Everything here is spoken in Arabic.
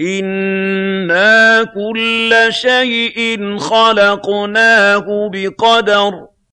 إِنَّا كُلَّ شَيْءٍ خَلَقْنَاهُ بِقَدَرٍ